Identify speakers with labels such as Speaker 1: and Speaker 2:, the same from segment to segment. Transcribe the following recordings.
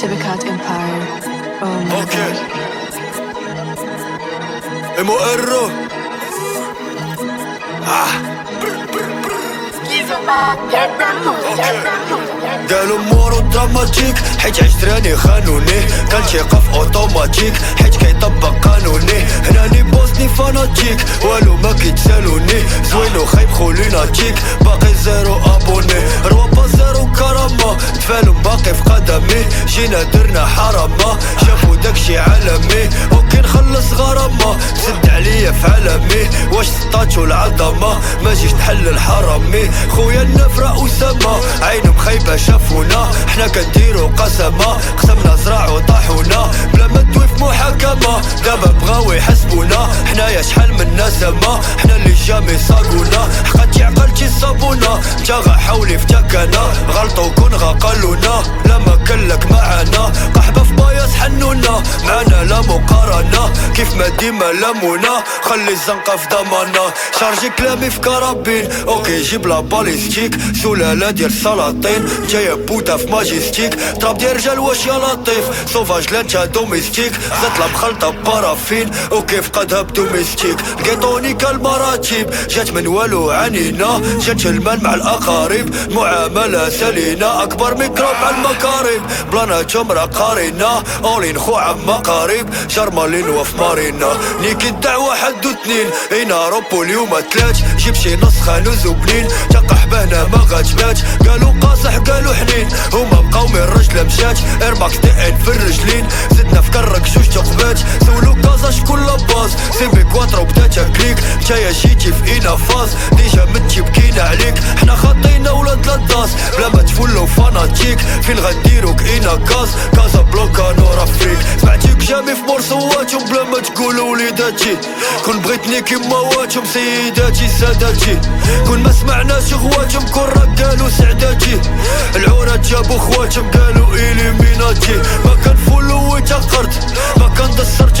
Speaker 1: Tibicat Empire. Oh
Speaker 2: Ok.
Speaker 1: god.
Speaker 2: M.O.R. قالوا مورو dramatique. حيت عشت راني خانوني. كان تيقف أوتوماتيك. حيت كيطبق قانوني. هناني بوسني fanatique والو ما كيتسالوني. زوين وخايب خوليناتيك. في قدمي؟ جينا درنا حرامة شافو داكشي عالمي. أوكي نخلص غرامة. سد عليا في عالمي واش ستاتشو العظمة؟ ما جيش نحل الحرامي. خويا النفرة أسامة. عينهم خايبة شافونا. حنا كنديرو قسمة. شحال من نسمة حنا اللي جامي صاقونا حقاتي عقلتي صابونا. انت غا حولي في تكنا غلطو كون غا قالونا. لا ما كان لك معانا. باياس حنونا معانا لا مقارنة. كيف ما ديما لامونا خلي الزنقة في ضمانا شارجي كلامي في كرابين. أوكي جيب لا باليستيك. سلالة ديال السلاطين جاية بوتا في ماجيستيك تراب ديال رجال واش يا لطيف. سوفاج لا انت دوميستيك. زات لا مخلطة بارافين. أوكي فقدها بدوميستيك. لقيتوني كالمراتب. جات من والو عنينا جات المال مع الأقارب. معاملة سلينة أكبر ميكروب على المكارب. بلاناتهم راه قارينا اولين خو عما قريب شرمالين وف مارينا نيكي الدعوة حد اثنين إينا روبو اليوم تلات جيب شي نسخة نوزو بنين. تقح بهنا ما غاتبات قالوا قاصح قالوا حنين. هما بقاو الرجل مشات ايرماكس ان في الرجلين. زدنا في كرك جوج تقبات سولو كازا شكون لاباز سيمبي كواترو بدا تكليك نتايا جيتي في إينا فاز. ديجا متي بكينا عليك. حنا خاطينا ولاد لاداس فاناتيك فين غديروك؟ إينا كاز. كازا بلوكا نورا فريك سمعتيك جامي في مرسواتهم بلا ما تقولوا وليداتي. كون بغيتني كيما واتهم سيداتي ساداتي. كون ما سمعناش غواتهم كون راك قالوا سعداتي. العورات جابوا خواتهم قالوا إليميناتي. ما كان فولو ويتقرت ما كان دسرت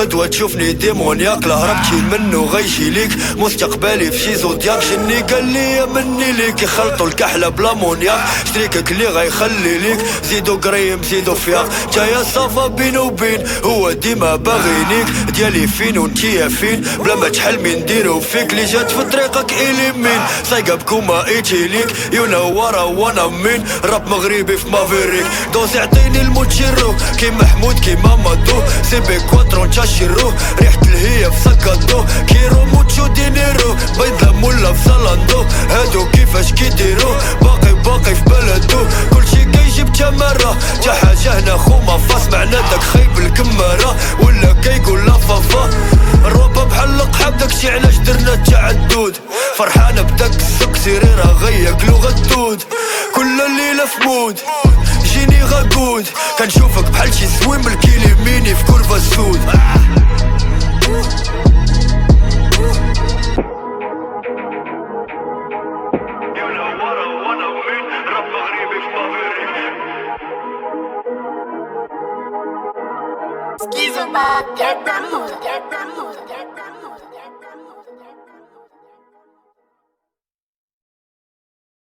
Speaker 2: غدوة تشوفني ديمونياك لا هربتي منو غيجي ليك. مستقبلي في شي زودياك جني قال لي مني ليك. يخلطوا الكحلة بلا مونياك شريكك اللي غيخلي ليك. زيدو قريم زيدو فياق جايا صافا بين وبين. هو ديما باغينيك ديالي فين وانتيا فين. بلا ما تحلمي نديرو فيك اللي جات في طريقك إلي مين سايقة بكوما إيتي ليك يو نو ورا وأنا مين. راب مغربي في مافيريك دوز يعطيني الموت شيرو كي محمود كيما مادو سيبي كواترو نتا شيرو ريحة الهية في سكادو كيرو موتشو دينيرو. بيضة مولا في سالاندو. هادو كيفاش كيديرو. باقي باقي في بلدو. كلشي كيجيب تمارة تا حاجة هنا خو ما فاس. معنا داك خايب الكمارة ولا كيقول لا فافا. الروبا بحال القحاب. داكشي علاش درنا التعدد. فرحانة بداك السك سيريرا غياكلو غدود كل الليلة في مود جيني غاقود كنشوفك بحال شي زوين بالكيلي ميني في كورفا السود.
Speaker 3: Get the mood, get the mood, get the